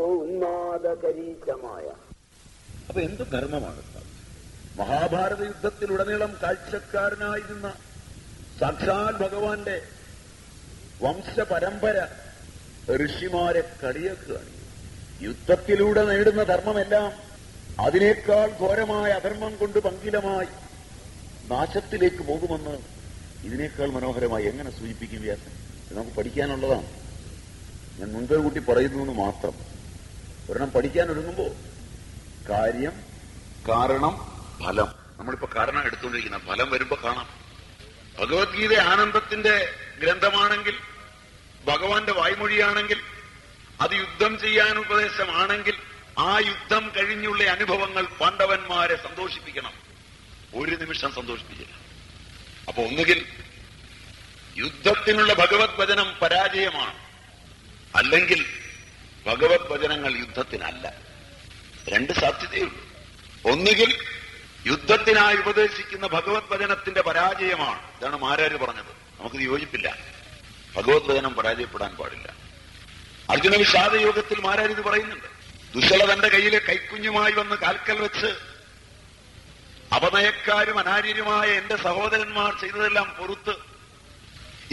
ഉന്മാദകരീശമായ അപ്പൊ എന്ത് ധർമ്മമാണ്? സാർ മഹാഭാരത യുദ്ധത്തിലുടനീളം കാഴ്ചക്കാരനായിരുന്ന സാക്ഷാൽ ഭഗവാന്റെ വംശപരമ്പര ഋഷിമാരെ കളിയാക്കുകയാണ്. യുദ്ധത്തിലൂടെ നേടുന്ന ധർമ്മമെല്ലാം അതിനേക്കാൾ ഘോരമായ അധർമ്മം കൊണ്ട് പങ്കിലമായി നാശത്തിലേക്ക് പോകുമെന്ന് ഇതിനേക്കാൾ മനോഹരമായി എങ്ങനെ സൂചിപ്പിക്കും വ്യാസൻ? ഇത് നമുക്ക് പഠിക്കാനുള്ളതാണ്. ഞാൻ മുൻകൈ കൂട്ടി പറയുന്നു മാത്രം. ഒരെണ്ണം പഠിക്കാൻ ഒരുങ്ങുമ്പോ കാര്യം കാരണം ഫലം. നമ്മളിപ്പോ കാരണം എടുത്തുകൊണ്ടിരിക്കുന്ന ഫലം വരുമ്പോ കാണാം. ഭഗവത്ഗീത ആനന്ദത്തിന്റെ ഗ്രന്ഥമാണെങ്കിൽ ഭഗവാന്റെ വായ്മൊഴിയാണെങ്കിൽ അത് യുദ്ധം ചെയ്യാൻ ഉപദേശമാണെങ്കിൽ ആ യുദ്ധം കഴിഞ്ഞുള്ള അനുഭവങ്ങൾ പാണ്ഡവന്മാരെ സന്തോഷിപ്പിക്കണം. ഒരു നിമിഷം സന്തോഷിപ്പിക്കണം അപ്പൊ ഒന്നുകിൽ യുദ്ധത്തിനുള്ള ഭഗവത് വചനം പരാജയമാണ്. അല്ലെങ്കിൽ ഭഗവത് വചനങ്ങൾ യുദ്ധത്തിനല്ല. രണ്ട് സാധ്യതയുള്ളൂ ഒന്നുകിൽ യുദ്ധത്തിനായി ഉപദേശിക്കുന്ന ഭഗവത് വചനത്തിന്റെ പരാജയമാണ്. ഇതാണ് മാരാര് പറഞ്ഞത്. നമുക്ക് യോജിപ്പില്ല. ഭഗവത് വചനം പരാജയപ്പെടാൻ പാടില്ല. അർജുന വിഷാദ യോഗത്തിൽ മാരാരിത് പറയുന്നുണ്ട്. ദുശല തന്റെ കയ്യിലെ കൈക്കുഞ്ഞുമായി വന്ന് കാൽക്കൽ വെച്ച് അപനയക്കാരും അനാര്യരുമായ എന്റെ സഹോദരന്മാർ ചെയ്തതെല്ലാം പൊറുത്ത്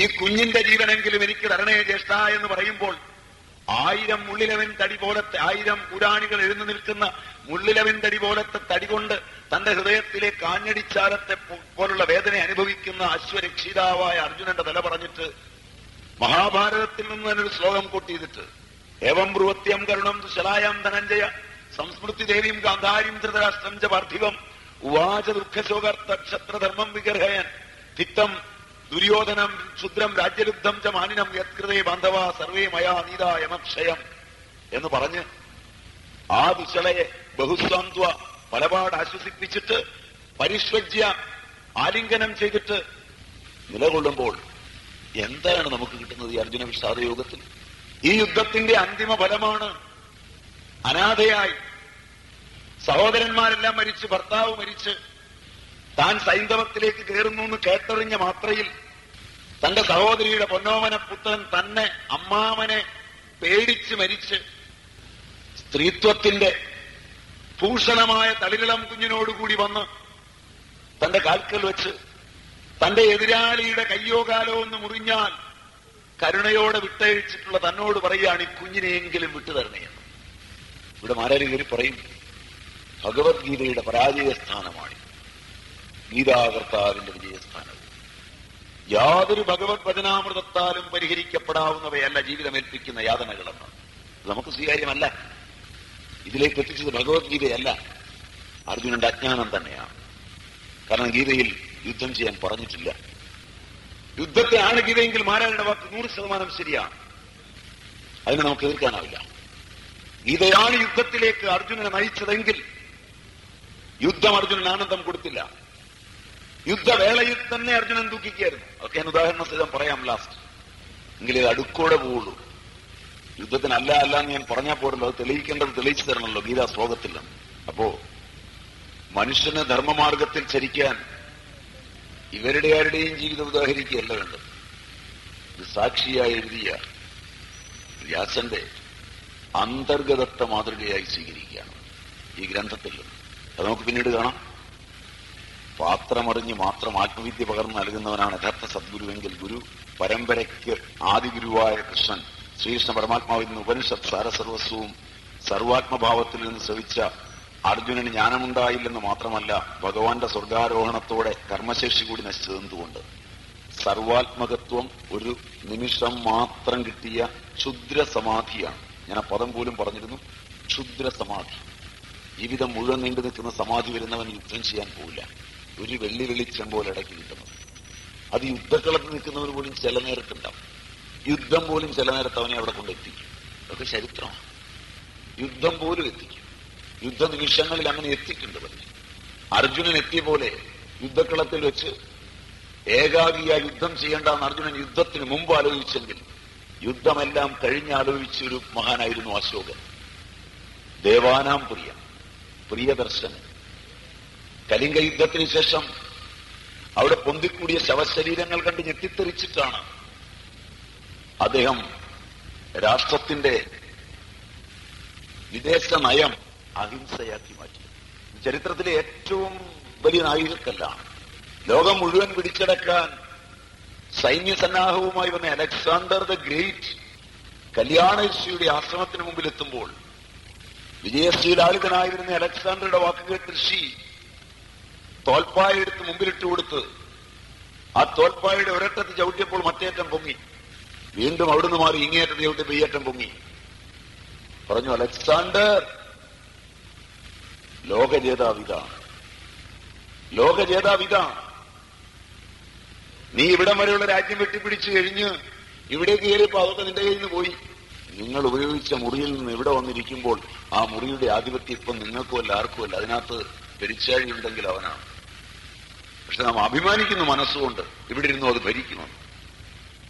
ഈ കുഞ്ഞിന്റെ ജീവനെങ്കിലും എനിക്ക് തരണേ ജ്യേഷ്ഠ എന്ന് പറയുമ്പോൾ ആയിരം മുള്ളിലവൻ തടി പോലത്തെ ആയിരം പുരാണികൾ എഴുന്നു നിൽക്കുന്ന മുള്ളിലവൻ തടി പോലത്തെ തടി കൊണ്ട് തന്റെ ഹൃദയത്തിലെ കാഞ്ഞടിച്ചാലത്തെ പോലുള്ള വേദന അനുഭവിക്കുന്ന അശ്വരക്ഷിതാവായ അർജുനന്റെ തല പറഞ്ഞിട്ട് മഹാഭാരതത്തിൽ നിന്ന് തന്നെ ഒരു ശ്ലോകം കൂട്ടിയിട്ട് ഏവം ബ്രുവത്യം കരുണം ദുശലായം ധനഞ്ജയ സംസ്മൃതി ദേവീം ഗാന്ധാരിം ധൃതരാഷ്ട്രം ച പാർത്ഥിവം. ഉവാച ദുഃഖശോകർത്ത ക്ഷത്രധർമ്മം വിഗർഹയൻ ധിത്തം ദുര്യോധനം ക്ഷുദ്രം രാജ്യലുബ്ധം ച മാനിനം യത്കൃതേ ബാന്ധവ സർവേ മയാ നീത യമക്ഷയം എന്ന് പറഞ്ഞ് ആ ദുശളയെ ബഹുസ്വാന്ത്വ പലപാട് ആശ്വസിപ്പിച്ചിട്ട് പരിഷ്വജ്യ ആലിംഗനം ചെയ്തിട്ട് നിലകൊള്ളുമ്പോൾ എന്താണ് നമുക്ക് കിട്ടുന്നത് ഈ അർജുന വിഷാദ യോഗത്തിൽ? ഈ യുദ്ധത്തിന്റെ അന്തിമ ഫലമാണ് അനാഥയായി സഹോദരന്മാരെല്ലാം മരിച്ച് ഭർത്താവ് മരിച്ച് താൻ സൈന്ധവത്തിലേക്ക് കയറുന്നു എന്ന് കേട്ടറിഞ്ഞ മാത്രയിൽ തന്റെ സഹോദരിയുടെ പൊന്നോമന പുത്രൻ തന്നെ അമ്മാമനെ പേടിച്ച് മരിച്ച് സ്ത്രീത്വത്തിന്റെ ഭൂഷണമായ തളിരിളം കുഞ്ഞിനോടുകൂടി വന്ന് തന്റെ കാൽക്കൽ വെച്ച് തന്റെ എതിരാളിയുടെ കയ്യോ കാലോ ഒന്ന് മുറിഞ്ഞാൽ കരുണയോടെ വിട്ടയച്ചിട്ടുള്ള തന്നോട് പറയുകയാണ് ഈ കുഞ്ഞിനെയെങ്കിലും വിട്ടുതരണേ എന്ന്. ഇവിടെ മാരാരികരി പറയും ഭഗവത്ഗീതയുടെ പരാജയ സ്ഥാനമാണ് ഗീതാകർത്താവിന്റെ വിജയസ്ഥാനം യാതൊരു ഭഗവത് വചനാമൃതത്താലും പരിഹരിക്കപ്പെടാവുന്നവയല്ല ജീവിതമേൽപ്പിക്കുന്ന യാതനകളെന്ന്. നമുക്ക് സ്വീകാര്യമല്ല. ഇതിലേക്ക് എത്തിച്ചത് ഭഗവത്ഗീതയല്ല. അർജുനന്റെ അജ്ഞാനം തന്നെയാണ്. കാരണം ഗീതയിൽ യുദ്ധം ചെയ്യാൻ പറഞ്ഞിട്ടില്ല. യുദ്ധത്തെ ആണ് ഗീതയെങ്കിൽ മാരായണ വാക്ക് നൂറ് ശതമാനം ശരിയാണ്. അതിനെ നമുക്ക് എതിർക്കാനാവില്ല. ഗീതയാണ് യുദ്ധത്തിലേക്ക് അർജുനനെ നയിച്ചതെങ്കിൽ യുദ്ധം അർജുനന് ആനന്ദം കൊടുത്തില്ല. യുദ്ധവേളയിൽ തന്നെ അർജുനൻ ദുഃഖിക്കായിരുന്നു അതൊക്കെ ഞാൻ ഉദാഹരണ സഹിതം പറയാം ലാസ്റ്റ് എങ്കിലും ഇത് അടുക്കോടെ പോവുള്ളൂ. യുദ്ധത്തിനല്ല അല്ല എന്ന് ഞാൻ പറഞ്ഞാൽ പോരല്ലോ. അത് തെളിയിക്കേണ്ടത് തെളിയിച്ചു തരണമല്ലോ ഗീതാ ശ്ലോകത്തിൽ. നിന്ന്. അപ്പോ മനുഷ്യന് ധർമ്മമാർഗത്തിൽ ചരിക്കാൻ ഇവരുടെ ആരുടെയും ജീവിതം ഉദാഹരിക്കുകയല്ല വേണ്ടത്. ഇത് സാക്ഷിയായി എഴുതിയ വ്യാസന്റെ അന്തർഗതത്വ മാതൃകയായി സ്വീകരിക്കുകയാണ് ഈ ഗ്രന്ഥത്തിൽ. അത് നമുക്ക് പിന്നീട് കാണാം. പാത്രമറിഞ്ഞ് മാത്രം ആത്മവിദ്യ പകർന്നു നൽകുന്നവനാണ് യഥാർത്ഥ സദ്ഗുരുവെങ്കിൽ ഗുരു പരമ്പരയ്ക്ക് ആദിഗുരുവായ കൃഷ്ണൻ. ശ്രീകൃഷ്ണ പരമാത്മാവിൽ നിന്ന് ഉപനിഷത്ത് സാരസർവസ്വവും സർവാത്മഭാവത്തിൽ നിന്ന് ശ്രവിച്ച അർജുനന് ജ്ഞാനമുണ്ടായില്ലെന്ന് മാത്രമല്ല ഭഗവാന്റെ സ്വർഗാരോഹണത്തോടെ കർമ്മശേഷി കൂടി നശിച്ചതെന്തുകൊണ്ട് സർവാത്മകത്വം ഒരു നിമിഷം മാത്രം കിട്ടിയ ക്ഷുദ്ര സമാധിയാണ് ഞാൻ ആ പദം പോലും പറഞ്ഞിരുന്നു ക്ഷുദ്ര സമാധി ജീവിതം മുഴുവൻ നീണ്ടു നിൽക്കുന്ന സമാധി വരുന്നവൻ യുദ്ധം ചെയ്യാൻ പോവില്ല. ഒരു വെള്ളി വെളിച്ചം പോലെ ഇടയ്ക്ക് കിട്ടുന്നത് അത് യുദ്ധക്കളത്ത് നിൽക്കുന്നവർ പോലും ചില നേരത്തുണ്ടാവും. യുദ്ധം പോലും ചില നേരത്ത് അവനെ അവിടെ കൊണ്ടെത്തിക്കും. അതൊക്കെ ചരിത്രമാണ്. യുദ്ധം പോലും എത്തിക്കും. യുദ്ധ നിമിഷങ്ങളിൽ അങ്ങനെ എത്തിക്കുന്നുണ്ട് പറഞ്ഞു അർജുനൻ എത്തിയ പോലെ യുദ്ധക്കളത്തിൽ വെച്ച് ഏകാഗിയ യുദ്ധം ചെയ്യേണ്ടെന്ന് അർജുനൻ യുദ്ധത്തിന് മുമ്പ് ആലോചിച്ചെങ്കിൽ യുദ്ധമെല്ലാം കഴിഞ്ഞ് ആലോചിച്ച ഒരു മഹാനായിരുന്നു അശോകൻ. ദേവാനാം പ്രിയ പ്രിയദർശനൻ. കലിംഗ യുദ്ധത്തിന് ശേഷം അവിടെ പൊന്തിക്കൂടിയ ശവശരീരങ്ങൾ കണ്ട് ഞെട്ടിത്തെറിച്ചിട്ടാണ് അദ്ദേഹം രാഷ്ട്രത്തിന്റെ വിദേശ നയം അഹിംസയാക്കി മാറ്റി ചരിത്രത്തിലെ ഏറ്റവും വലിയ നായികക്കല്ലാണ്. ലോകം മുഴുവൻ പിടിച്ചടക്കാൻ സൈന്യസന്നാഹവുമായി വന്ന അലക്സാണ്ടർ ദ ഗ്രേറ്റ് കല്യാണശ്രീയുടെ ആശ്രമത്തിന് മുമ്പിലെത്തുമ്പോൾ വിജയശ്രീലാളിതനായിരുന്ന അലക്സാണ്ടറുടെ വാക്കുകേട്ട് ഋഷി തോൽപ്പായ എടുത്ത് മുമ്പിലിട്ട് കൊടുത്ത് ആ തോൽപ്പായുടെ ഒരറ്റത്ത് ചവിട്ടിയപ്പോൾ മറ്റേറ്റം പൊങ്ങി. വീണ്ടും അവിടുന്ന് മാറി ഇങ്ങേറ്റത്ത് ചവിട്ടി പെയ്യേറ്റം പൊങ്ങി. പറഞ്ഞു അലക്സാണ്ടർ ലോകജേതാവിതാണ് ലോകജേതാവിതാണ് നീ ഇവിടം വരെയുള്ള രാജ്യം വെട്ടിപ്പിടിച്ചു കഴിഞ്ഞ് ഇവിടേക്ക് കയറിയപ്പോ അതൊക്കെ നിന്റെ കയ്യിൽ നിന്ന് പോയി. നിങ്ങൾ ഉപയോഗിച്ച മുറിയിൽ നിന്ന് ഇവിടെ വന്നിരിക്കുമ്പോൾ ആ മുറിയുടെ ആധിപത്യം ഇപ്പം നിങ്ങൾക്കുമല്ല ആർക്കുമല്ല അതിനകത്ത് പെരിച്ചാഴി ഉണ്ടെങ്കിൽ അവനാണ്. പക്ഷെ നാം അഭിമാനിക്കുന്നു മനസ്സുകൊണ്ട്. ഇവിടെ ഇരുന്നു അത് ഭരിക്കുമെന്ന്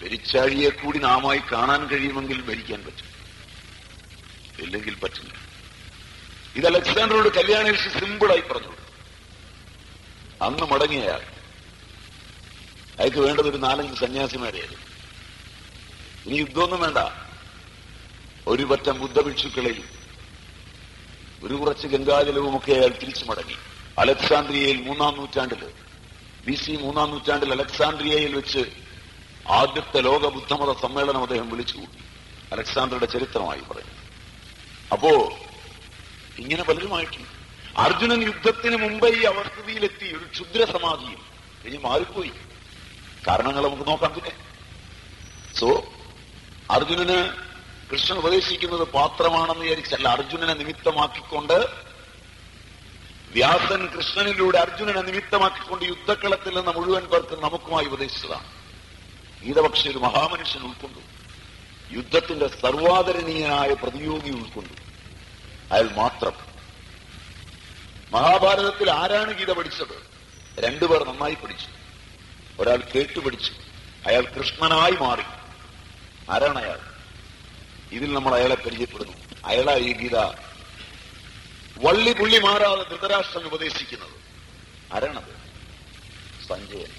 പെരിച്ചാഴിയെ കൂടി നാമായി കാണാൻ കഴിയുമെങ്കിൽ ഭരിക്കാൻ പറ്റും. ഇല്ലെങ്കിൽ പറ്റില്ല. ഇത് അലക്സാണ്ടറോട് കല്യാണേഷ് സിമ്പിളായി പറഞ്ഞു. അന്ന് മടങ്ങിയയാൾ. അയാൾക്ക് വേണ്ടത് ഒരു നാലഞ്ച് സന്യാസിമാരെയായിരുന്നു. ഇനി യുദ്ധമൊന്നും വേണ്ട. ഒരു പറ്റം ബുദ്ധഭിക്ഷുക്കളെയും ഒരു കുറച്ച് ഗംഗാജലവുമൊക്കെ അയാൾ തിരിച്ചു മടങ്ങി. അലക്സാണ്ട്രിയയിൽ മൂന്നാം നൂറ്റാണ്ടിൽ ബി സി മൂന്നാം നൂറ്റാണ്ടിൽ അലക്സാണ്ട്രിയയിൽ വെച്ച് ആദ്യത്തെ ലോക ബുദ്ധമത സമ്മേളനം അദ്ദേഹം വിളിച്ചു വിളിച്ചുകൂട്ടി. അലക്സാണ്ടറുടെ ചരിത്രമായി പറയും അപ്പോ ഇങ്ങനെ പലരുമായിട്ടുണ്ട് അർജുനൻ യുദ്ധത്തിന് മുമ്പേ ഈ അവസ്ഥയിലെത്തി ഒരു ക്ഷുദ്ര സമാധിയിൽ ഇനി മാറിപ്പോയി. കാരണങ്ങൾ നമുക്ക് നോക്കാം പിന്നെ. സോ അർജുനന് കൃഷ്ണൻ ഉപദേശിക്കുന്നത് പാത്രമാണെന്ന് വിചാരിച്ചല്ല അർജുനനെ നിമിത്തമാക്കിക്കൊണ്ട് വ്യാസൻ കൃഷ്ണനിലൂടെ അർജുനനെ നിമിത്തമാക്കിക്കൊണ്ട് യുദ്ധക്കളത്തിൽ നിന്ന് മുഴുവൻ പേർക്ക് നമുക്കുമായി ഉപദേശിച്ചതാണ്. ഗീതപക്ഷ ഒരു മഹാമനുഷ്യൻ ഉൾക്കൊണ്ടു. യുദ്ധത്തിന്റെ സർവാദരണീയനായ പ്രതിയോഗി ഉൾക്കൊണ്ടു. അയാൾ മാത്രം. മഹാഭാരതത്തിൽ ആരാണ് ഗീത പഠിച്ചത്? രണ്ടുപേർ നന്നായി പഠിച്ചു. ഒരാൾ കേട്ടു പഠിച്ചു. അയാൾ കൃഷ്ണനായി മാറി. ആരാണ് അയാൾ? ഇതിൽ നമ്മൾ അയാളെ പരിചയപ്പെടുന്നു. അയാളാ ഈ ഗീത. വള്ളി പുള്ളി മാറാതെ ധൃതരാഷ്ട്രൻ ഉപദേശിക്കുന്നത്. ആരാണത്? സഞ്ജയൻ.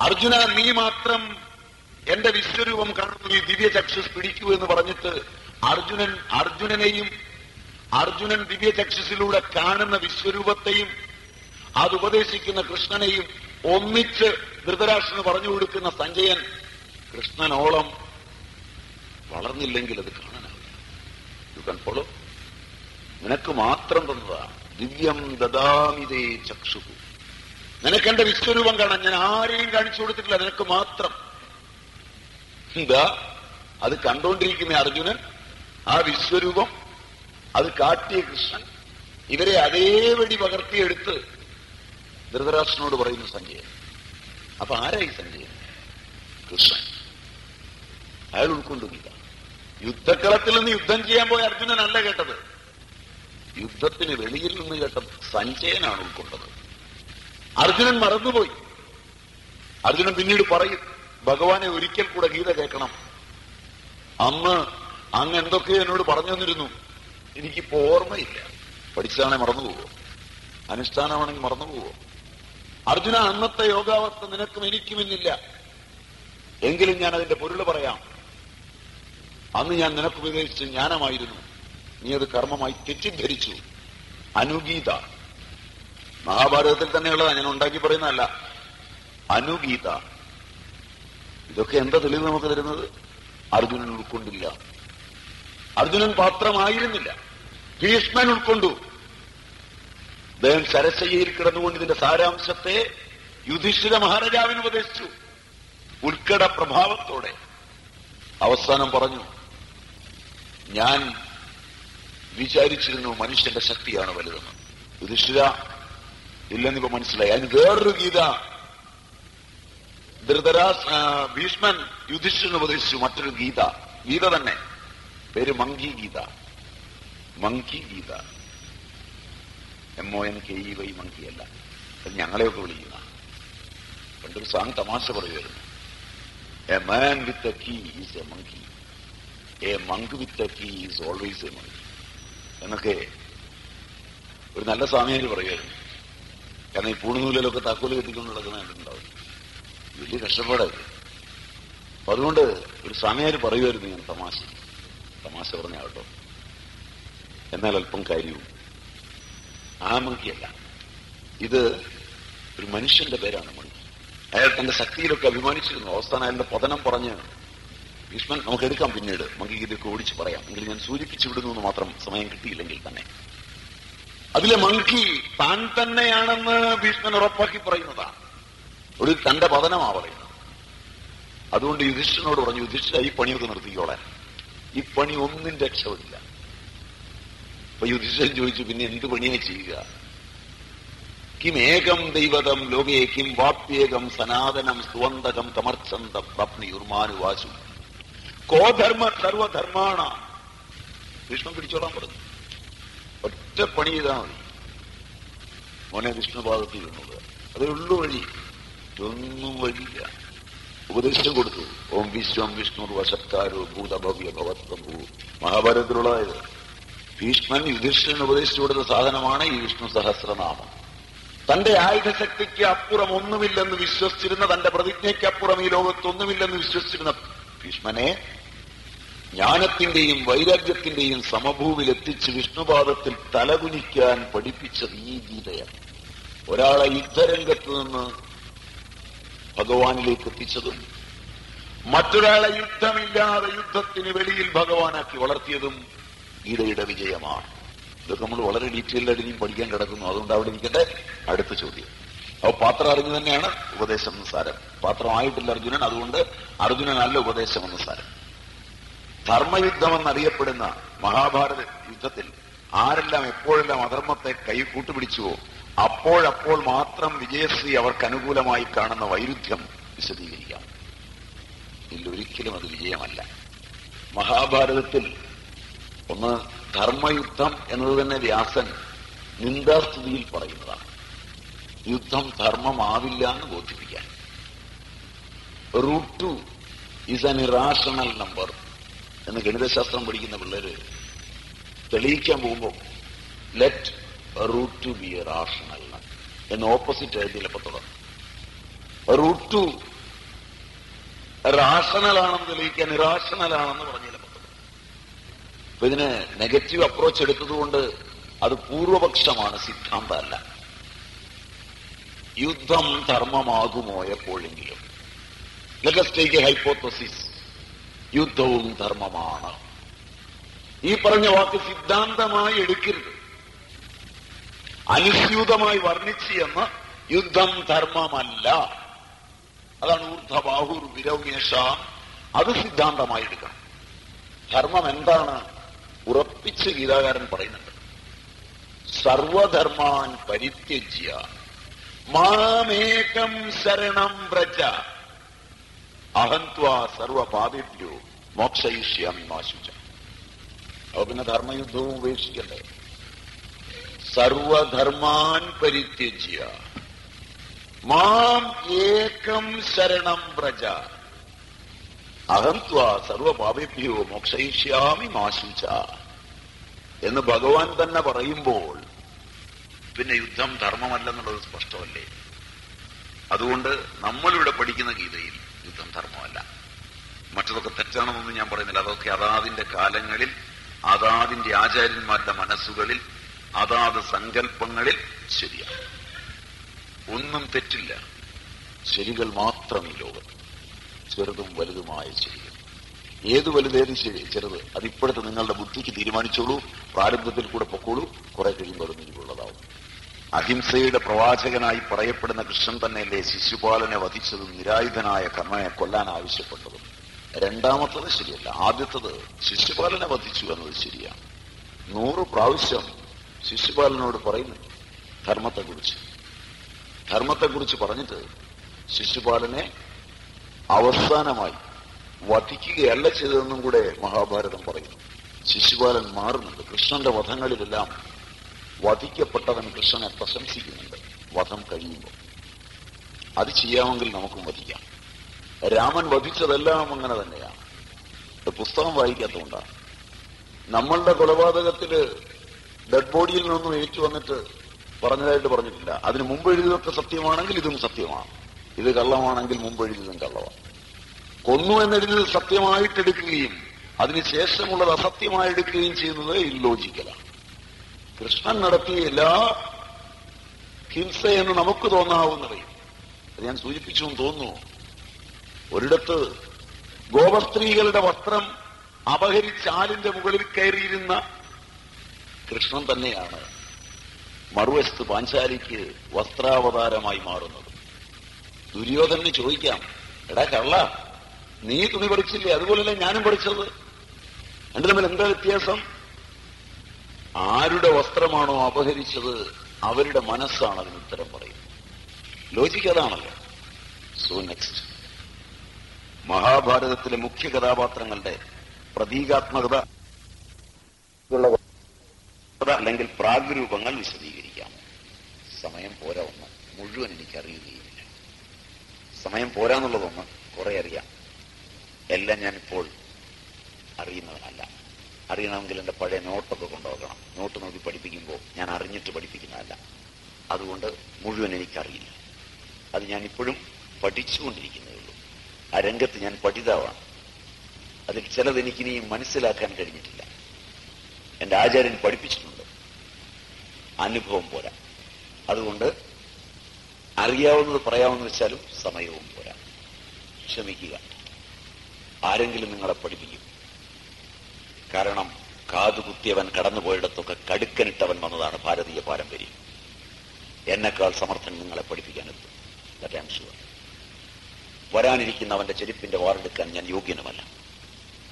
അർജുന നീ മാത്രം എന്റെ വിശ്വരൂപം കാണുന്നു ഈ ദിവ്യ ചക്ഷുസ് പിടിക്കൂ എന്ന് പറഞ്ഞിട്ട് അർജുനൻ അർജുനനെയും അർജുനൻ ദിവ്യ ചക്ഷുസിലൂടെ കാണുന്ന വിശ്വരൂപത്തെയും അത് ഉപദേശിക്കുന്ന കൃഷ്ണനെയും ഒന്നിച്ച് ധൃതരാഷ്ട്രന് പറഞ്ഞു കൊടുക്കുന്ന സഞ്ജയൻ കൃഷ്ണനോളം വളർന്നില്ലെങ്കിൽ അത് കാണാനാവില്ല. യു കൺ ഫോളോ നിനക്ക് മാത്രം തന്നതാണ് ദിവ്യം ദദാമിതേ ചക്ഷു നിനക്ക് എന്റെ വിശ്വരൂപം കാണാൻ ഞാൻ ആരെയും കാണിച്ചു കൊടുത്തിട്ടില്ല. നിനക്ക് മാത്രം. എന്താ? അത് കണ്ടുകൊണ്ടിരിക്കുന്ന അർജുനൻ ആ വിശ്വരൂപം അത് കാട്ടിയ കൃഷ്ണൻ ഇവരെ അതേപടി പകർത്തിയെടുത്ത് ധൃതരാഷ്ട്രനോട് പറയുന്നു സഞ്ജയൻ. അപ്പൊ ആരായി സഞ്ജയൻ? കൃഷ്ണൻ. അയാൾ ഉൾക്കൊണ്ടുന്നില്ല യുദ്ധക്കളത്തിൽ നിന്ന് യുദ്ധം ചെയ്യാൻ പോയ അർജുനനല്ല കേട്ടത്. യുദ്ധത്തിന് വെളിയിൽ നിന്ന് കേട്ട സഞ്ജയനാണ് ഉൾക്കൊണ്ടത്. അർജുനൻ മറന്നുപോയി. അർജുനൻ പിന്നീട് പറയും ഭഗവാനെ ഒരിക്കൽ കൂടെ ഗീത കേൾക്കണം. അന്ന് അങ്ങ് എന്തൊക്കെയോ എന്നോട് പറഞ്ഞു തന്നിരുന്നു. എനിക്കിപ്പോ ഓർമ്മയില്ല. പഠിച്ചതാണെ മറന്നുപോകുമോ അനുഷ്ഠാനമാണെങ്കിൽ മറന്നുപോകുമോ അർജുന അന്നത്തെ യോഗാവസ്ഥ നിനക്കും എനിക്കുമെന്നില്ല. എങ്കിലും ഞാൻ അതിന്റെ പൊരുൾ പറയാം. അന്ന് ഞാൻ നിനക്ക് ഉപദേശിച്ച ജ്ഞാനമായിരുന്നു. നീ അത് കർമ്മമായി തെറ്റിദ്ധരിച്ചു. അനുഗീത. മഹാഭാരതത്തിൽ തന്നെയുള്ളതാ ഞാൻ ഉണ്ടാക്കി പറയുന്നതല്ല. അനുഗീത. ഇതൊക്കെ എന്താ തെളിവ് നമുക്ക് തരുന്നത്? അർജുനൻ ഉൾക്കൊണ്ടില്ല. അർജുനൻ പാത്രമായിരുന്നില്ല. ഭീഷ്മൻ ഉൾക്കൊണ്ടു. അദ്ദേഹം ശരശയ്യയിൽ കിടന്നുകൊണ്ട് ഇതിന്റെ സാരാംശത്തെ യുധിഷ്ഠിര മഹാരാജാവിന് ഉപദേശിച്ചു. ഉത്കട പ്രഭാവത്തോടെ അവസാനം പറഞ്ഞു ഞാൻ വിചാരിച്ചിരുന്നു മനുഷ്യന്റെ ശക്തിയാണ് വലുതെന്ന്. യുധിഷ്ഠിര ഇല്ലെന്നിപ്പോ മനസ്സിലായി. അതിന് വേറൊരു ഗീത. ധൃതരാസ് ഭീഷ്മൻ യുധിഷ്ഠിരന് ഉപദേശിച്ചു. മറ്റൊരു ഗീത. ഗീത തന്നെ. പേര് monkey Geetha. Monkey Geetha. M O N K E Y monkey അല്ല. അത് ഞങ്ങളെയൊക്കെ വിളിക്കുന്ന. പണ്ടൊരു സാങ് തമാശ പറയുമായിരുന്നു. A man with a key is a monkey. A monk with a is always a monk എന്നൊക്കെ ഒരു നല്ല സ്വാമിയാര് പറയുമായിരുന്നു. കാരണം ഈ പൂണുനൂലിലൊക്കെ താക്കോൽ കെട്ടിക്കൊണ്ട് നടക്കുന്നുണ്ടാവും വലിയ കഷ്ടപ്പാടായിരുന്നു. അപ്പൊ അതുകൊണ്ട് ഒരു സ്വാമിയാർ പറയുമായിരുന്നു ഞാൻ തമാശ. തമാശ പറഞ്ഞ ആട്ടോ എന്നാൽ അല്പം കാര്യവും. ആ മങ്കിയല്ല. ഇത് ഒരു മനുഷ്യന്റെ പേരാണ് മങ്കി. അയാൾ തന്റെ ശക്തിയിലൊക്കെ അഭിമാനിച്ചിരുന്നു. അവസാനം അയാളുടെ പതനം പറഞ്ഞ് ഭീഷ്മൻ നമുക്ക് എടുക്കാം പിന്നീട്. മങ്കിക്ക് ഇതൊക്കെ ഓടിച്ച് പറയാം. എങ്കിലും ഞാൻ സൂചിപ്പിച്ചു വിടുന്നു എന്ന് മാത്രം സമയം കിട്ടിയില്ലെങ്കിൽ തന്നെ. അതിലെ മങ്കി താൻ തന്നെയാണെന്ന് ഭീഷ്മൻ ഉറപ്പാക്കി പറയുന്നതാണ് ഒരു തന്റെ പതനമാ പറയുന്നത്. അതുകൊണ്ട് യുധിഷ്ഠനോട് പറഞ്ഞു യുധിഷ്ഠ ഈ പണിയൊക്കെ നിർത്തിക്കോളാൻ ഈ പണി ഒന്നും രക്ഷപ്പെടില്ല. അപ്പൊ യുധിഷ്ഠൻ ചോദിച്ചു പിന്നെ എന്ത് പണിയാണ് ചെയ്യുക? കിം ഏകം ദൈവതം ലോകേ കിം വാപ്യേകം സനാതനം സുവന്തകം തമർച്ചന്ത പ്രാപ്നിയുർമാനുവാസു കോധർമ്മ സർവധർമാണ. വിഷ്ണു പിടിച്ചോളാൻ പറഞ്ഞു. ഒറ്റ പണി ചെയ്താൽ മതി. മോനെ വിഷ്ണുപാദത്തിൽ ഇരുന്നത്. അതേ ഉള്ളു വഴി. ഒന്നും വഴിയില്ല. ഉപദേശം കൊടുത്തു. ഓം വിശ്വം വിഷ്ണു വശക്കാരോ ഭൂതഭവ്യ ഭവത്വഭൂ മഹാഭാരതത്തിലുള്ളതായത് ഭീഷ്മൻ യുധിഷ്ഠിരൻ ഉപദേശിച്ചു കൊടുത്ത സാധനമാണ് ഈ വിഷ്ണു സഹസ്രനാമം. തന്റെ ആയുധശക്തിക്ക് അപ്പുറം ഒന്നുമില്ലെന്ന് വിശ്വസിച്ചിരുന്ന തന്റെ പ്രതിജ്ഞയ്ക്ക് അപ്പുറം ഈ ലോകത്തൊന്നുമില്ലെന്ന് വിശ്വസിച്ചിരുന്ന ഭീഷ്മനെ ജ്ഞാനത്തിന്റെയും വൈരാഗ്യത്തിന്റെയും സമഭൂവിൽ എത്തിച്ച് വിഷ്ണുപാദത്തിൽ തലകുനിക്കാൻ പഠിപ്പിച്ചത് ഈ ഗീതയാണ്. ഒരാളെ യുദ്ധരംഗത്ത് നിന്ന് ഭഗവാനിലേക്ക് എത്തിച്ചതും മറ്റൊരാളെ യുദ്ധമില്ലാതെ യുദ്ധത്തിന് വെളിയിൽ ഭഗവാനാക്കി വളർത്തിയതും ഗീതയുടെ വിജയമാണ്. ഇതൊക്കെ നമ്മൾ വളരെ ഡീറ്റെയിൽഡ് ഇനിയും പഠിക്കാൻ കിടക്കുന്നു. അതുകൊണ്ട് അവിടെ ഇരിക്കട്ടെ. അടുത്ത ചോദ്യം. അപ്പൊ പാത്രം അറിഞ്ഞു തന്നെയാണ് ഉപദേശം എന്ന് സാരം. പാത്രമായിട്ടില്ല അർജുനൻ. അതുകൊണ്ട് അർജുനനല്ല ഉപദേശം എന്ന് സാരം. ധർമ്മയുദ്ധം എന്നറിയപ്പെടുന്ന മഹാഭാരത യുദ്ധത്തിൽ ആരെല്ലാം എപ്പോഴെല്ലാം അധർമ്മത്തെ കൈ കൂട്ടുപിടിച്ചുവോ അപ്പോഴപ്പോൾ മാത്രം വിജയശ്രീ അവർക്ക് അനുകൂലമായി കാണുന്ന വൈരുദ്ധ്യം വിശദീകരിക്കാം. ഇതിലൊരിക്കലും അത് വിജയമല്ല. മഹാഭാരതത്തിൽ ഒന്ന് ധർമ്മയുദ്ധം എന്നത് തന്നെ വ്യാസൻ നിന്ദാസ്തുതിയിൽ പറയുന്നതാണ്. യുദ്ധം ധർമ്മമാവില്ല എന്ന് ബോധിപ്പിക്കാൻ. Root two is an irrational number. എന്ന് ഗണിതശാസ്ത്രം പഠിക്കുന്ന പിള്ളേര് തെളിയിക്കാൻ പോകുമ്പോൾ let root two be a rational എന്ന് ഓപ്പോസിറ്റ് എഴുതിയില്ലപ്പോ തുടങ്ങും റൂട്ട് ടു റാഷണൽ ആണെന്ന് തെളിയിക്കാൻ ഇറാഷണൽ ആണെന്ന് പറഞ്ഞില്ലപ്പോ അപ്പൊ ഇതിന് നെഗറ്റീവ് അപ്രോച്ച് എടുത്തതുകൊണ്ട് അത് പൂർവപക്ഷമാണ് സിദ്ധാന്തമല്ല. യുദ്ധം ധർമ്മമാകുമോ എപ്പോഴെങ്കിലും? ലെറ്റസ് ഹൈപ്പോത്തസിസ് യുദ്ധവും ധർമ്മമാണ്. ഈ പറഞ്ഞ വാക്ക് സിദ്ധാന്തമായി എടുക്കരുത്. അനുസ്യൂതമായി വർണിച്ചു എന്ന് യുദ്ധം ധർമ്മമല്ല. അതാണ് ഊർധബാഹുർ വിരൗമേഷ അത് സിദ്ധാന്തമായി എടുക്കണം. ധർമ്മം എന്താണ് ഉറപ്പിച്ച് ഗീതാകാരൻ പറയുന്നുണ്ട്. സർവധർമാൻ പരിത്യജ്യ. മാമേകം ശരണം വ്രജ. അഹന്ത്വ സർവപാതിഭ്യോ മോക്ഷയിഷ്യാമി മാശുച അപ്പൊ പിന്നെ ധർമ്മയുദ്ധവും ഉപേക്ഷിക്കണ്ടേ? സർവധർമാൻ പരിത്യജ്യ. മാം ഏകം ശരണം പ്രജ. അഹന്ത്വ സർവപാപിഭ്യോ മോക്ഷയിഷ്യാമി മാശുച എന്ന് ഭഗവാൻ തന്നെ പറയുമ്പോൾ പിന്നെ യുദ്ധം ധർമ്മമല്ലെന്നുള്ളത് സ്പഷ്ടമല്ലേ? അതുകൊണ്ട് നമ്മളിവിടെ പഠിക്കുന്ന ഗീതയിൽ യുദ്ധം ധർമ്മമല്ല. മറ്റതൊക്കെ തെറ്റാണെന്നൊന്നും ഞാൻ പറയുന്നില്ല. അതൊക്കെ അതാതിന്റെ കാലങ്ങളിൽ അതാതിന്റെ ആചാര്യന്മാരുടെ മനസ്സുകളിൽ അതാത് സങ്കല്പങ്ങളിൽ ശരിയാണ്. ഒന്നും തെറ്റില്ല. ശരികൾ മാത്രം ഈ ലോകത്ത് ചെറുതും വലുതുമായ ശരികൾ. ഏത് വലുതേത് ശരി ചെറുത് അതിപ്പോഴത്തെ നിങ്ങളുടെ ബുദ്ധിക്ക് തീരുമാനിച്ചോളൂ. പ്രാരംഭത്തിൽ കൂടെ പൊക്കോളൂ. കുറെ കഴിയുമ്പോൾ അത് നിങ്ങൾക്കുള്ളതാവും അഹിംസയുടെ പ്രവാചകനായി പറയപ്പെടുന്ന കൃഷ്ണൻ തന്നെയല്ലേ ശിശുപാലനെ വധിച്ചതും നിരായുധനായ കർണനെ കൊല്ലാൻ ആവശ്യപ്പെട്ടതും. രണ്ടാമത്തത് ശരിയല്ല. ആദ്യത്തത് ശിശുപാലനെ വധിച്ചു എന്നത് ശരിയാണ്. നൂറ് പ്രാവശ്യം ശിശുപാലനോട് പറയുന്നു ധർമ്മത്തെക്കുറിച്ച്. ധർമ്മത്തെക്കുറിച്ച് പറഞ്ഞിട്ട് ശിശുപാലനെ അവസാനമായി വധിക്കുകയല്ല ചെയ്തതെന്നും കൂടെ മഹാഭാരതം പറയുന്നു. ശിശുപാലൻ മാറുന്നുണ്ട്. കൃഷ്ണന്റെ വധങ്ങളിലെല്ലാം വധിക്കപ്പെട്ടവൻ കൃഷ്ണനെ പ്രശംസിക്കുന്നുണ്ട്. വധം കഴിയുമ്പോൾ. അത് ചെയ്യാമെങ്കിൽ നമുക്കും വധിക്കാം. രാമൻ വധിച്ചതെല്ലാം അങ്ങനെ തന്നെയാണ്. പുസ്തകം വായിക്കാത്തതുകൊണ്ടാണ്. നമ്മളുടെ കൊലപാതകത്തിൽ ഡെഡ് ബോഡിയിൽ നിന്നും ഏറ്റു വന്നിട്ട് പറഞ്ഞതായിട്ട് പറഞ്ഞിട്ടില്ല. അതിന് മുമ്പ് എഴുതിയതൊക്കെ സത്യമാണെങ്കിൽ ഇതും സത്യമാണ്. ഇത് കള്ളമാണെങ്കിൽ മുമ്പ് എഴുതിയതും കള്ളമാണ്. കൊന്നു എന്നെഴുതിയത് സത്യമായിട്ടെടുക്കുകയും അതിനുശേഷമുള്ളത് അസത്യമായെടുക്കുകയും ചെയ്യുന്നത് ഇല്ലോജിക്കലാണ് കൃഷ്ണൻ നടത്തിയ എല്ലാ ഹിംസയെന്ന് നമുക്ക് തോന്നാവുന്നറിയും അത് ഞാൻ സൂചിപ്പിച്ചു തോന്നുന്നു. ഒരിടത്ത് ഗോപസ്ത്രീകളുടെ വസ്ത്രം അപഹരിച്ചാലിന്റെ മുകളിൽ കയറിയിരുന്ന കൃഷ്ണൻ തന്നെയാണ് മറുവശത്ത് പാഞ്ചാലിക്ക് വസ്ത്രാവതാരമായി മാറുന്നത്. ദുര്യോധനന് ചോദിക്കാം എടാ കള്ള നീ തുണി പഠിച്ചില്ലേ? അതുപോലല്ലേ ഞാനും പഠിച്ചത്. രണ്ടു തമ്മിൽ എന്താ വ്യത്യാസം? ആരുടെ വസ്ത്രമാണോ അപഹരിച്ചത് അവരുടെ മനസ്സാണ് അതിന് ഉത്തരം പറയുന്നത്. ലോജിക്ക് അതാണല്ലോ. സോ നെക്സ്റ്റ് മഹാഭാരതത്തിലെ മുഖ്യ കഥാപാത്രങ്ങളുടെ പ്രതീകാത്മകത അല്ലെങ്കിൽ പ്രാഗ്രൂപങ്ങൾ വിശദീകരിക്കാം. സമയം പോരാ ഒന്ന്. മുഴുവൻ എനിക്ക് അറിയുകയില്ല സമയം പോരാന്നുള്ളതൊന്ന് കുറെ അറിയാം. എല്ലാം ഞാനിപ്പോൾ അറിയുന്നവനല്ല. അറിയണമെങ്കിൽ എന്റെ പഴയ നോട്ടൊക്കെ കൊണ്ടുപോകണം നോട്ട് നോക്കി പഠിപ്പിക്കുമ്പോൾ ഞാൻ അറിഞ്ഞിട്ട് പഠിപ്പിക്കുന്നതല്ല. അതുകൊണ്ട് മുഴുവൻ എനിക്കറിയില്ല. അത് ഞാൻ ഇപ്പോഴും പഠിച്ചുകൊണ്ടിരിക്കുന്നേ ഉള്ളൂ. ആ രംഗത്ത് ഞാൻ പഠിതാവാണ്. അതിൽ ചിലത് എനിക്കിനിയും മനസ്സിലാക്കാൻ കഴിഞ്ഞിട്ടില്ല. എന്റെ ആചാര്യൻ പഠിപ്പിച്ചിട്ടുണ്ട്. അനുഭവം പോരാ. അതുകൊണ്ട് അറിയാവുന്നത് പറയാമെന്ന് വെച്ചാലും സമയവും പോരാ. ക്ഷമിക്കുക. ആരെങ്കിലും നിങ്ങളെ പഠിപ്പിക്കും. കാരണം കാതുകുത്തിയവൻ കടന്നുപോയിടത്തൊക്കെ കടുക്കനിട്ടവൻ വന്നതാണ് ഭാരതീയ പാരമ്പര്യം. എന്നെക്കാൾ സമർത്ഥൻ നിങ്ങളെ പഠിപ്പിക്കാനെത്തും. വരാനിരിക്കുന്ന അവന്റെ ചെരുപ്പിന്റെ വാറെടുക്കാൻ ഞാൻ യോഗ്യനുമല്ല.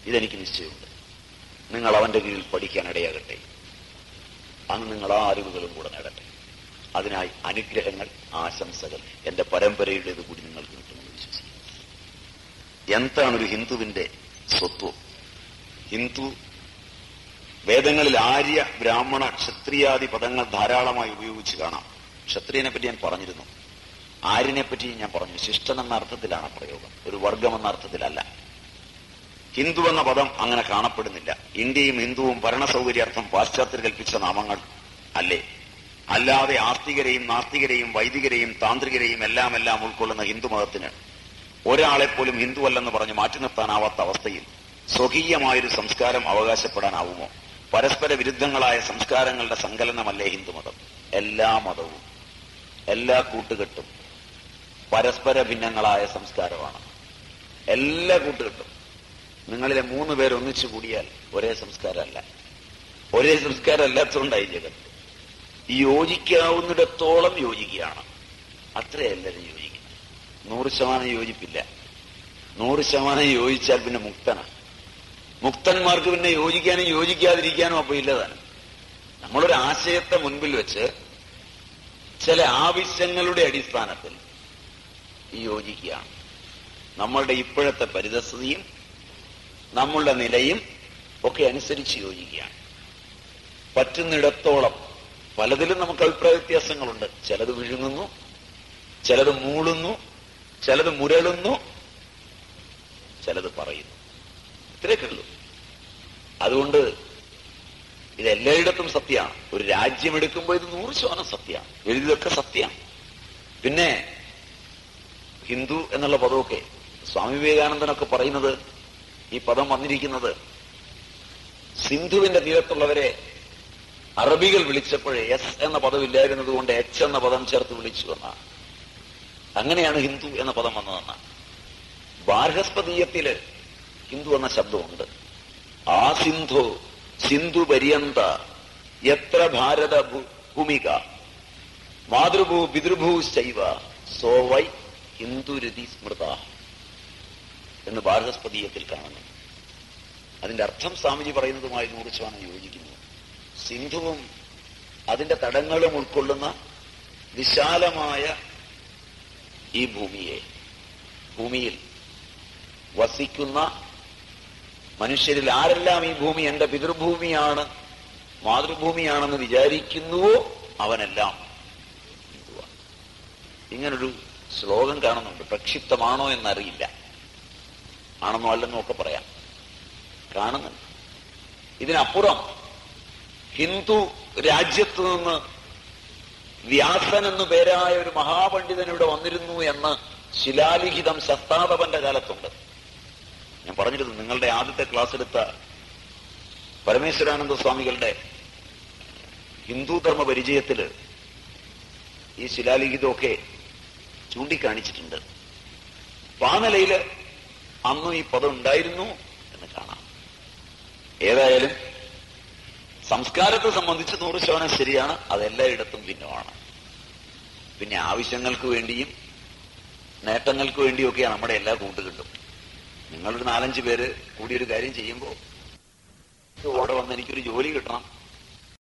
ഇതെനിക്ക് നിശ്ചയമുണ്ട്. നിങ്ങൾ അവന്റെ കീഴിൽ പഠിക്കാൻ ഇടയാകട്ടെ. അന്ന് നിങ്ങൾ ആ അറിവുകളും കൂടെ നേടട്ടെ. അതിനായി അനുഗ്രഹങ്ങൾ ആശംസകൾ എന്റെ പരമ്പരയുടേത് കൂടി നിങ്ങൾക്ക് കിട്ടുമെന്ന് വിശ്വസിക്കുന്നു. എന്താണ് ഒരു ഹിന്ദുവിന്റെ സ്വത്വം? ഹിന്ദു വേദങ്ങളിൽ ആര്യ ബ്രാഹ്മണ ക്ഷത്രിയാദി പദങ്ങൾ ധാരാളമായി ഉപയോഗിച്ച് കാണാം. ക്ഷത്രിയനെ പറ്റി ഞാൻ പറഞ്ഞിരുന്നു. ആര്യനെ പറ്റി ഞാൻ പറഞ്ഞു. ശിഷ്ടൻ എന്ന അർത്ഥത്തിലാണ് പ്രയോഗം. ഒരു വർഗം എന്ന അർത്ഥത്തിലല്ല. ഹിന്ദു എന്ന പദം അങ്ങനെ കാണപ്പെടുന്നില്ല. ഇന്ത്യയും ഹിന്ദുവും ഭരണസൗകര്യാർത്ഥം പാശ്ചാത്യർ കൽപ്പിച്ച നാമങ്ങൾ അല്ലേ? അല്ലാതെ ആസ്തികരെയും നാസ്തികരെയും വൈദികരെയും താന്ത്രികരെയും എല്ലാം എല്ലാം ഉൾക്കൊള്ളുന്ന ഹിന്ദു ഹിന്ദുമതത്തിന് ഒരാളെപ്പോലും ഹിന്ദുവല്ലെന്ന് പറഞ്ഞ് മാറ്റി നിർത്താനാവാത്ത അവസ്ഥയിൽ സ്വകീയമായൊരു സംസ്കാരം അവകാശപ്പെടാനാവുമോ? പരസ്പര വിരുദ്ധങ്ങളായ സംസ്കാരങ്ങളുടെ സങ്കലനമല്ലേ ഹിന്ദുമതം എല്ലാ മതവും എല്ലാ കൂട്ടുകെട്ടും പരസ്പര ഭിന്നങ്ങളായ സംസ്കാരമാണ്. എല്ലാ കൂട്ടുകെട്ടും. നിങ്ങളിലെ മൂന്ന് പേർ ഒന്നിച്ചു കൂടിയാൽ ഒരേ സംസ്കാരമല്ല. ഒരേ സംസ്കാരം അല്ലാത്തതുകൊണ്ടായി ജഗത്ത്. യോജിക്കാവുന്നിടത്തോളം യോജിക്കുകയാണ്. അത്രയല്ലരും യോജിക്കുന്നത്. നൂറ് ശതമാനം യോജിപ്പില്ല. നൂറ് ശതമാനം യോജിച്ചാൽ പിന്നെ മുക്തനാണ്. മുക്തന്മാർക്ക് പിന്നെ യോജിക്കാനും യോജിക്കാതിരിക്കാനും അപ്പൊ ഇല്ലതാണ്. നമ്മളൊരു ആശയത്തെ മുൻപിൽ വെച്ച് ചില ആവശ്യങ്ങളുടെ അടിസ്ഥാനത്തിൽ യോജിക്കുകയാണ്. നമ്മളുടെ ഇപ്പോഴത്തെ പരിതസ്ഥിതിയും നമ്മളുടെ നിലയും ഒക്കെ അനുസരിച്ച് യോജിക്കുകയാണ്. പറ്റുന്നിടത്തോളം പലതിലും നമുക്ക് അഭിപ്രായ വ്യത്യാസങ്ങളുണ്ട്. ചിലത് വിഴുങ്ങുന്നു ചിലത് മൂളുന്നു ചിലത് മുരളുന്നു ചിലത് പറയുന്നു. ഇത്രയൊക്കെ ഉള്ളൂ. അതുകൊണ്ട് ഇത് എല്ലായിടത്തും സത്യമാണ്. ഒരു രാജ്യം എടുക്കുമ്പോൾ ഇത് നൂറ് ശതമാനം സത്യമാണ്. എഴുതിയതൊക്കെ സത്യമാണ്. പിന്നെ ഹിന്ദു എന്നുള്ള പദമൊക്കെ സ്വാമി വിവേകാനന്ദനൊക്കെ പറയുന്നത് ഈ പദം വന്നിരിക്കുന്നത് സിന്ധുവിന്റെ തീരത്തുള്ളവരെ അറബികൾ വിളിച്ചപ്പോൾ എസ് എന്ന പദം ഇല്ലായിരുന്നത് കൊണ്ട് എച്ച് എന്ന പദം ചേർത്ത് വിളിച്ചു എന്നാണ് അങ്ങനെയാണ് ഹിന്ദു എന്ന പദം വന്നതെന്നാണ് ബാർഹസ്പതീയത്തിൽ ഹിന്ദു എന്ന ശബ്ദമുണ്ട്. ആ സിന്ധു സിന്ധു പര്യന്ത എത്ര ഭാരത ഭൂമിക മാതൃഭൂ പിതൃഭൂ ശൈവ സോവൈ ഹിന്ദുരുതി സ്മൃത എന്ന് ഭാരതസ്പതീയത്തിൽ കാണുന്നു. അതിന്റെ അർത്ഥം സ്വാമിജി പറയുന്നതുമായി നൂറ് ശതമാനം യോജിക്കുന്നു. സിന്ധുവും അതിന്റെ തടങ്ങളും ഉൾക്കൊള്ളുന്ന വിശാലമായ ഈ ഭൂമിയെ ഭൂമിയിൽ വസിക്കുന്ന മനുഷ്യരിൽ ആരെല്ലാം ഈ ഭൂമി എന്റെ പിതൃഭൂമിയാണ് മാതൃഭൂമിയാണെന്ന് വിചാരിക്കുന്നുവോ അവനെല്ലാം? ഇങ്ങനൊരു ശ്ലോകം കാണുന്നുണ്ട്. പ്രക്ഷിപ്തമാണോ എന്നറിയില്ല. ആണെന്നോ അല്ലെന്നോ ഒക്കെ പറയാം. കാണുന്നുണ്ട്. ഇതിനപ്പുറം ഹിന്ദു രാജ്യത്തു നിന്ന് വ്യാസൻ എന്നു പേരായ ഒരു മഹാപണ്ഡിതൻ ഇവിടെ വന്നിരുന്നു എന്ന് ശിലാലിഖിതം ശസ്താതപന്റെ കാലത്തുണ്ട്. ഞാൻ പറഞ്ഞിരുന്നു നിങ്ങളുടെ ആദ്യത്തെ ക്ലാസ് എടുത്ത പരമേശ്വരാനന്ദ സ്വാമികളുടെ ഹിന്ദുധർമ്മ പരിചയത്തിൽ ഈ ശിലാലിഖിതമൊക്കെ ചൂണ്ടിക്കാണിച്ചിട്ടുണ്ട്. പാനലയിൽ അന്നും ഈ പദം ഉണ്ടായിരുന്നു എന്ന് കാണാം. ഏതായാലും സംസ്കാരത്തെ സംബന്ധിച്ച് നൂറ് ശതമാനം ശരിയാണ് അതെല്ലായിടത്തും ഭിന്നമാണ്. പിന്നെ ആവശ്യങ്ങൾക്ക് വേണ്ടിയും നേട്ടങ്ങൾക്ക് വേണ്ടിയൊക്കെയാണ് നമ്മുടെ എല്ലാ കൂട്ടുകെട്ടും. നിങ്ങളൊരു നാലഞ്ച് പേര് കൂടി ഒരു കാര്യം ചെയ്യുമ്പോൾ അവിടെ വന്ന് എനിക്കൊരു ജോലി കിട്ടണം.